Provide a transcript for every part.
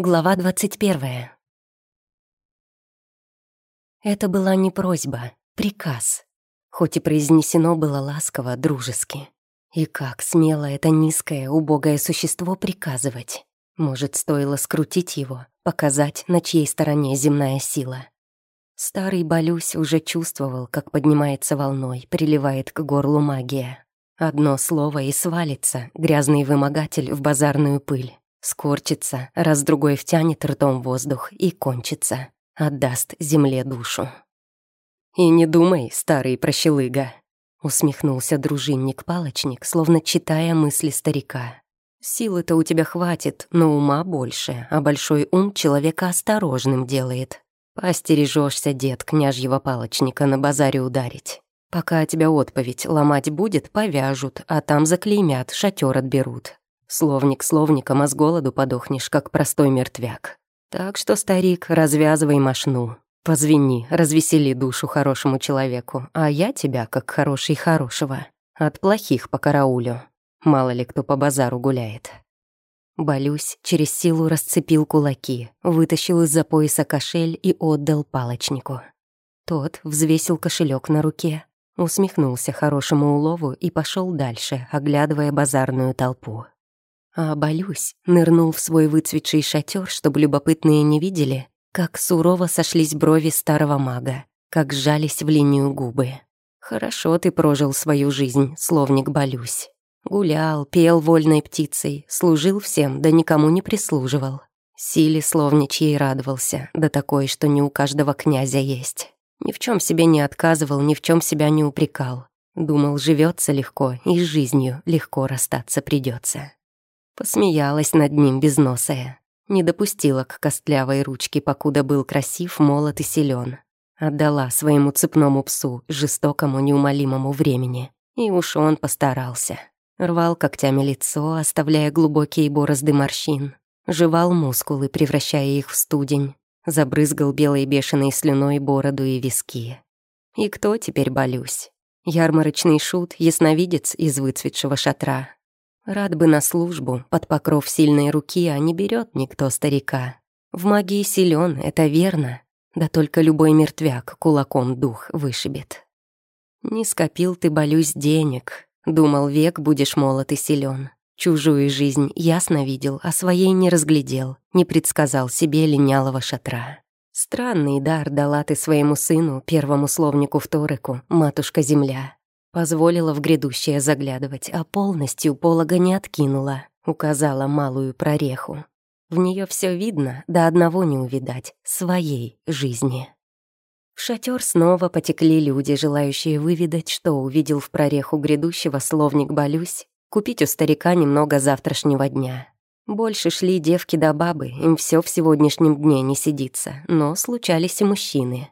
Глава двадцать первая. Это была не просьба, приказ. Хоть и произнесено было ласково, дружески. И как смело это низкое, убогое существо приказывать. Может, стоило скрутить его, показать, на чьей стороне земная сила. Старый Балюсь уже чувствовал, как поднимается волной, приливает к горлу магия. Одно слово и свалится, грязный вымогатель в базарную пыль. Скорчится, раз-другой втянет ртом воздух и кончится. Отдаст земле душу. «И не думай, старый прощелыга», — усмехнулся дружинник-палочник, словно читая мысли старика. «Силы-то у тебя хватит, но ума больше, а большой ум человека осторожным делает. Поостережешься, дед, княжьего палочника на базаре ударить. Пока тебя отповедь ломать будет, повяжут, а там заклеймят, шатер отберут. Словник словником, а с голоду подохнешь, как простой мертвяк. Так что, старик, развязывай машну. Позвени, развесели душу хорошему человеку, а я тебя, как хороший хорошего. От плохих по караулю. Мало ли кто по базару гуляет. Болюсь через силу расцепил кулаки, вытащил из-за пояса кошель и отдал палочнику. Тот взвесил кошелек на руке, усмехнулся хорошему улову и пошел дальше, оглядывая базарную толпу а Болюсь нырнул в свой выцветший шатер, чтобы любопытные не видели, как сурово сошлись брови старого мага, как сжались в линию губы. «Хорошо ты прожил свою жизнь, словник Болюсь. Гулял, пел вольной птицей, служил всем, да никому не прислуживал. Силе словничьей радовался, да такой, что не у каждого князя есть. Ни в чем себе не отказывал, ни в чем себя не упрекал. Думал, живется легко, и с жизнью легко расстаться придется. Посмеялась над ним безносая. Не допустила к костлявой ручке, покуда был красив, молод и силен. Отдала своему цепному псу, жестокому, неумолимому времени. И уж он постарался. Рвал когтями лицо, оставляя глубокие борозды морщин. Жевал мускулы, превращая их в студень. Забрызгал белой бешеной слюной бороду и виски. И кто теперь болюсь? Ярмарочный шут, ясновидец из выцветшего шатра, Рад бы на службу, под покров сильной руки, а не берет никто старика. В магии силен, это верно, да только любой мертвяк кулаком дух вышибет. Не скопил ты, болюсь, денег, думал, век будешь молод и силен. Чужую жизнь ясно видел, а своей не разглядел, не предсказал себе линялого шатра. Странный дар дала ты своему сыну, первому словнику вторику, матушка-земля. Позволила в грядущее заглядывать, а полностью полога не откинула, указала малую прореху. В нее все видно, до одного не увидать, своей жизни. В шатер снова потекли люди, желающие выведать, что увидел в прореху грядущего словник Болюсь, купить у старика немного завтрашнего дня. Больше шли девки да бабы, им все в сегодняшнем дне не сидится, но случались и мужчины.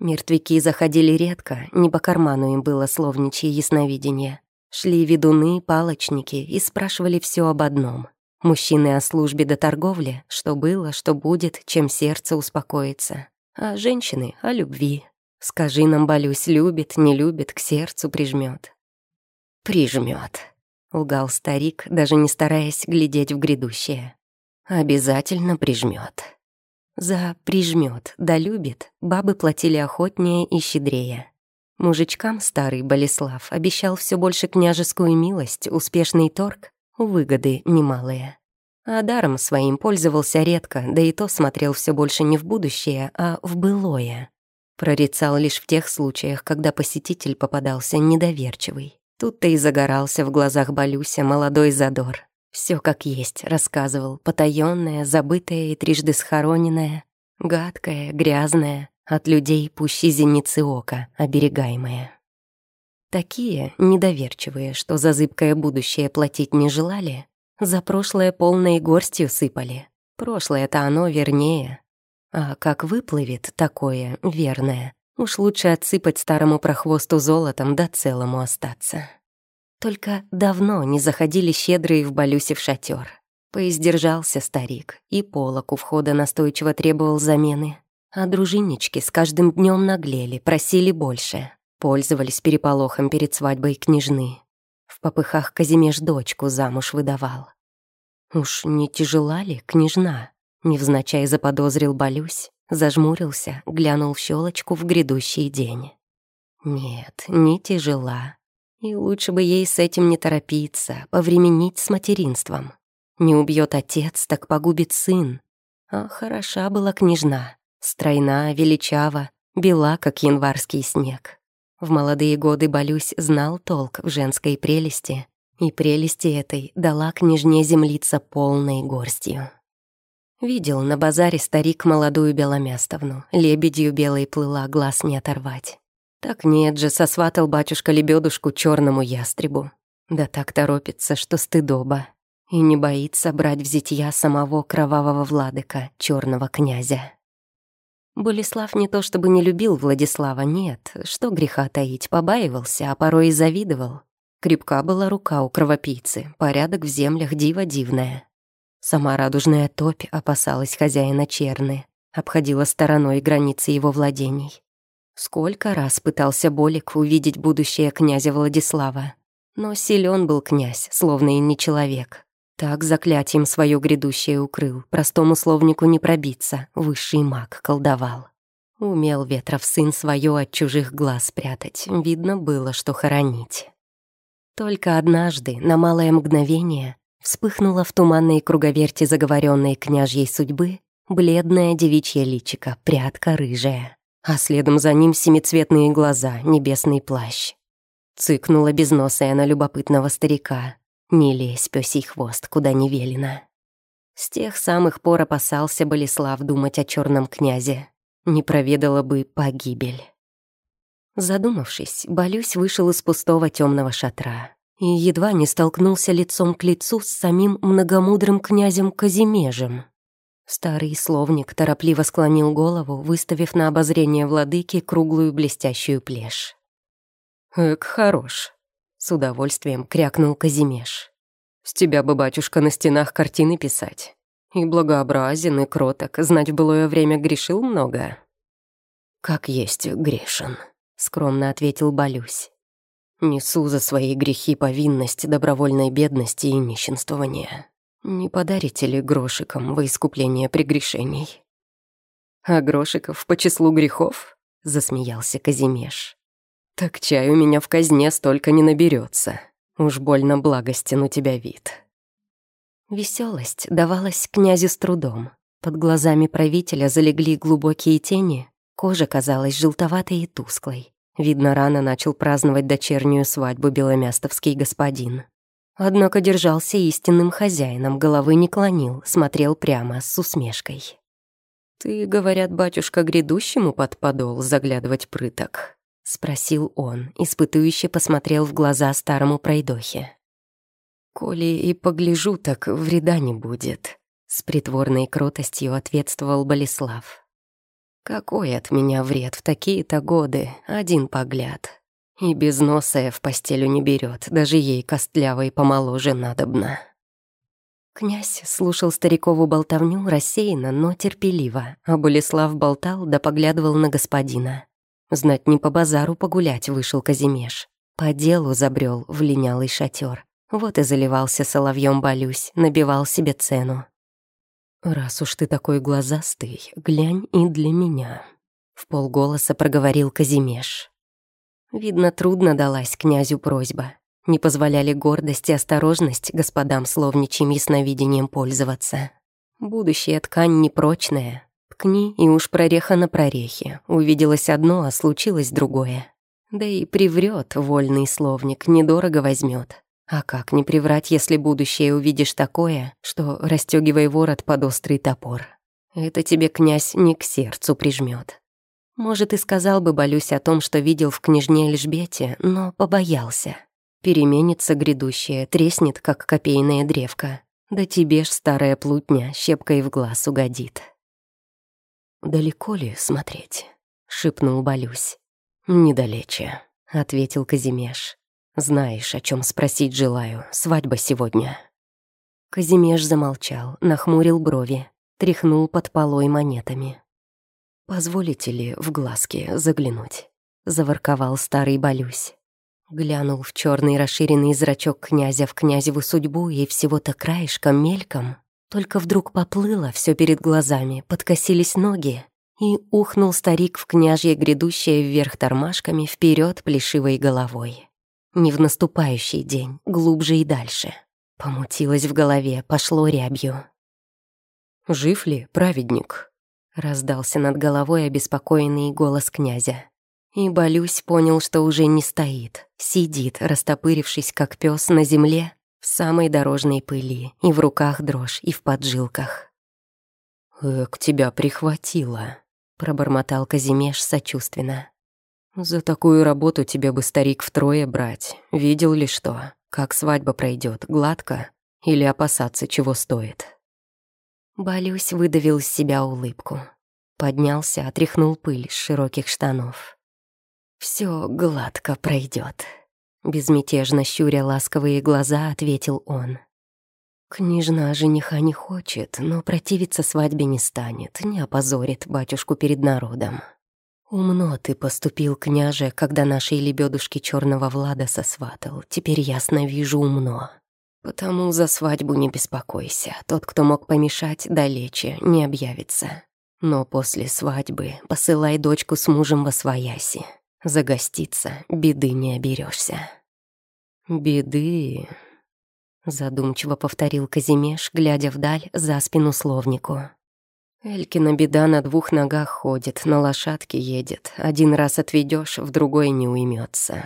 Мертвяки заходили редко, не по карману им было словничье ясновидение. Шли ведуны, палочники и спрашивали все об одном. Мужчины о службе до торговли, что было, что будет, чем сердце успокоится. А женщины — о любви. Скажи нам, Болюсь, любит, не любит, к сердцу прижмет. Прижмет, лгал старик, даже не стараясь глядеть в грядущее. Обязательно прижмет. За «прижмет», да любит бабы платили охотнее и щедрее. Мужичкам старый Болеслав обещал все больше княжескую милость, успешный торг, выгоды немалые. А даром своим пользовался редко, да и то смотрел все больше не в будущее, а в былое. Прорицал лишь в тех случаях, когда посетитель попадался недоверчивый. Тут-то и загорался в глазах Балюся молодой задор. Все как есть, рассказывал, потаённое, забытое и трижды схороненное, гадкое, грязное, от людей пуще зеницы ока, оберегаемое. Такие, недоверчивые, что за зыбкое будущее платить не желали, за прошлое полной горстью сыпали. Прошлое-то оно вернее. А как выплывет такое верное, уж лучше отсыпать старому прохвосту золотом да целому остаться. Только давно не заходили щедрые в Балюсе в шатер. Поиздержался старик, и полок у входа настойчиво требовал замены. А дружиннички с каждым днем наглели, просили больше. Пользовались переполохом перед свадьбой княжны. В попыхах Казимеш дочку замуж выдавал. Уж не тяжела ли княжна? Невзначай заподозрил Балюсь, зажмурился, глянул в щелочку в грядущий день. Нет, не тяжела. И лучше бы ей с этим не торопиться, повременить с материнством. Не убьет отец, так погубит сын. А хороша была княжна, стройна, величава, бела, как январский снег. В молодые годы Балюсь знал толк в женской прелести, и прелести этой дала княжне землица полной горстью. Видел на базаре старик молодую беломястовну, лебедью белой плыла, глаз не оторвать. Так нет же, сосватал батюшка лебедушку черному ястребу. Да так торопится, что стыдоба и не боится брать в зятья самого кровавого владыка, черного князя. Болеслав не то чтобы не любил Владислава, нет, что греха таить, побаивался, а порой и завидовал. Крепка была рука у кровопийцы, порядок в землях диво дивная. Сама радужная топь опасалась хозяина Черны, обходила стороной границы его владений. Сколько раз пытался Болик увидеть будущее князя Владислава, но силен был князь, словно и не человек. Так заклятием свое грядущее укрыл, простому словнику не пробиться, высший маг колдовал. Умел Ветров сын свое от чужих глаз прятать, видно было, что хоронить. Только однажды, на малое мгновение, вспыхнула в туманной круговерти заговоренной княжьей судьбы бледная девичья личика, прядка рыжая, а следом за ним семицветные глаза, небесный плащ. Цыкнула безносая на любопытного старика, не лезь, пёсий хвост, куда не велено. С тех самых пор опасался Болеслав думать о черном князе. Не проведала бы погибель. Задумавшись, Болюсь вышел из пустого темного шатра и едва не столкнулся лицом к лицу с самим многомудрым князем Казимежем. Старый словник торопливо склонил голову, выставив на обозрение владыки круглую блестящую плешь. «Эк, хорош», с удовольствием крякнул Казимеш. «С тебя бы, батюшка, на стенах картины писать. И благообразен, и кроток, знать в былое время грешил много». «Как есть грешен», — скромно ответил Балюсь. «Несу за свои грехи повинность добровольной бедности и нищенствования. Не подарите ли грошиком во искупление прегрешений?» «А грошиков по числу грехов?» — засмеялся Казимеш. «Так чай у меня в казне столько не наберется. Уж больно благостен у тебя вид». Веселость давалась князю с трудом. Под глазами правителя залегли глубокие тени, кожа казалась желтоватой и тусклой. Видно, рано начал праздновать дочернюю свадьбу беломястовский господин. Однако держался истинным хозяином, головы не клонил, смотрел прямо, с усмешкой. «Ты, говорят, батюшка, грядущему под подол заглядывать прыток?» — спросил он, испытующе посмотрел в глаза старому пройдохе. «Коли и погляжу, так вреда не будет», — с притворной кротостью ответствовал Болеслав. «Какой от меня вред в такие-то годы, один погляд. И без носа в постелю не берет, даже ей костлявой помоложе надобно». Князь слушал старикову болтовню рассеянно, но терпеливо, а Болеслав болтал да поглядывал на господина. Знать не по базару погулять вышел Казимеш. По делу забрел в линялый шатер. Вот и заливался соловьем Балюсь, набивал себе цену. «Раз уж ты такой глазастый, глянь и для меня», — в полголоса проговорил Казимеш. Видно, трудно далась князю просьба. Не позволяли гордость и осторожность господам словничьим ясновидением пользоваться. Будущая ткань непрочная, ткни, и уж прореха на прорехе. Увиделось одно, а случилось другое. Да и приврет вольный словник, недорого возьмет. А как не приврать, если будущее увидишь такое, что расстегивай ворот под острый топор? Это тебе князь не к сердцу прижмет. Может, и сказал бы Болюсь о том, что видел в княжне Эльжбете, но побоялся. Переменится грядущее, треснет, как копейная древка. Да тебе ж старая плутня щепкой в глаз угодит. «Далеко ли смотреть?» — шепнул Балюсь. «Недалече», — ответил Казимеш. «Знаешь, о чем спросить желаю. Свадьба сегодня». Казимеш замолчал, нахмурил брови, тряхнул под полой монетами. «Позволите ли в глазки заглянуть?» — заворковал старый Балюсь. Глянул в черный расширенный зрачок князя в князеву судьбу и всего-то краешком мельком Только вдруг поплыло все перед глазами, подкосились ноги, и ухнул старик в княжье, грядущее вверх тормашками, вперед плешивой головой. Не в наступающий день, глубже и дальше. Помутилось в голове, пошло рябью. «Жив ли праведник?» — раздался над головой обеспокоенный голос князя. И Болюсь понял, что уже не стоит, сидит, растопырившись, как пес на земле, в самой дорожной пыли, и в руках дрожь, и в поджилках. «Эк, тебя прихватило», — пробормотал Казимеш сочувственно. «За такую работу тебе бы старик втрое брать. Видел ли что? Как свадьба пройдет, гладко? Или опасаться, чего стоит?» Болюсь выдавил из себя улыбку. Поднялся, отряхнул пыль с широких штанов. Все гладко пройдет. Безмятежно щуря ласковые глаза, ответил он. Княжна жениха не хочет, но противиться свадьбе не станет, не опозорит батюшку перед народом. Умно ты поступил, княже, когда нашей лебедушки черного Влада сосватал. Теперь ясно вижу умно. Потому за свадьбу не беспокойся. Тот, кто мог помешать, далече, не объявится. Но после свадьбы посылай дочку с мужем во свояси. Загоститься беды не оберешься. «Беды...» — задумчиво повторил Казимеш, глядя вдаль за спину словнику. «Элькина беда на двух ногах ходит, на лошадке едет. Один раз отведешь, в другой не уймется.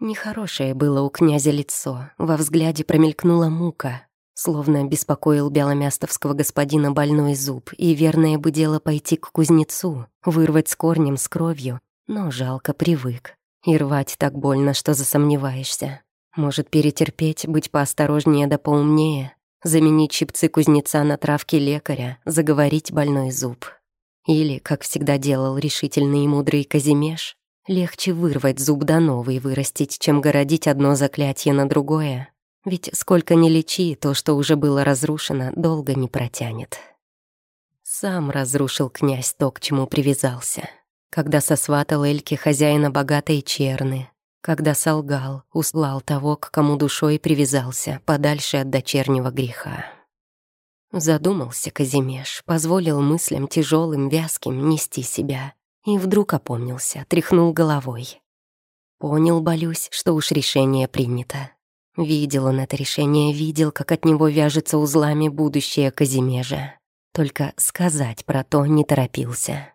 Нехорошее было у князя лицо, во взгляде промелькнула мука, словно беспокоил беломястовского господина больной зуб, и верное бы дело пойти к кузнецу, вырвать с корнем, с кровью, но жалко привык. И рвать так больно, что засомневаешься. Может, перетерпеть, быть поосторожнее да поумнее, заменить щипцы кузнеца на травки лекаря, заговорить больной зуб. Или, как всегда делал решительный и мудрый Казимеш, легче вырвать зуб да новый вырастить, чем городить одно заклятие на другое. Ведь сколько ни лечи, то, что уже было разрушено, долго не протянет. Сам разрушил князь то, к чему привязался когда сосватал Эльке хозяина богатой черны, когда солгал, услал того, к кому душой привязался, подальше от дочернего греха. Задумался Казимеш, позволил мыслям тяжелым, вязким нести себя, и вдруг опомнился, тряхнул головой. Понял, болюсь, что уж решение принято. Видел он это решение, видел, как от него вяжется узлами будущее Казимежа. Только сказать про то не торопился.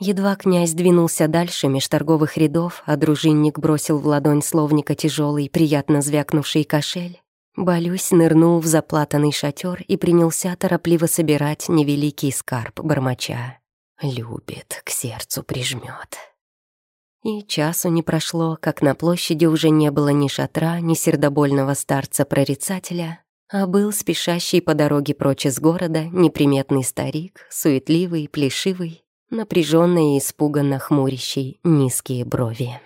Едва князь двинулся дальше меж торговых рядов, а дружинник бросил в ладонь словника тяжелый, приятно звякнувший кошель, Болюсь нырнул в заплатанный шатер и принялся торопливо собирать невеликий скарб бормоча. «Любит, к сердцу прижмет. И часу не прошло, как на площади уже не было ни шатра, ни сердобольного старца-прорицателя, а был спешащий по дороге прочь из города неприметный старик, суетливый, плешивый, напряженно и испуганно хмурящий низкие брови.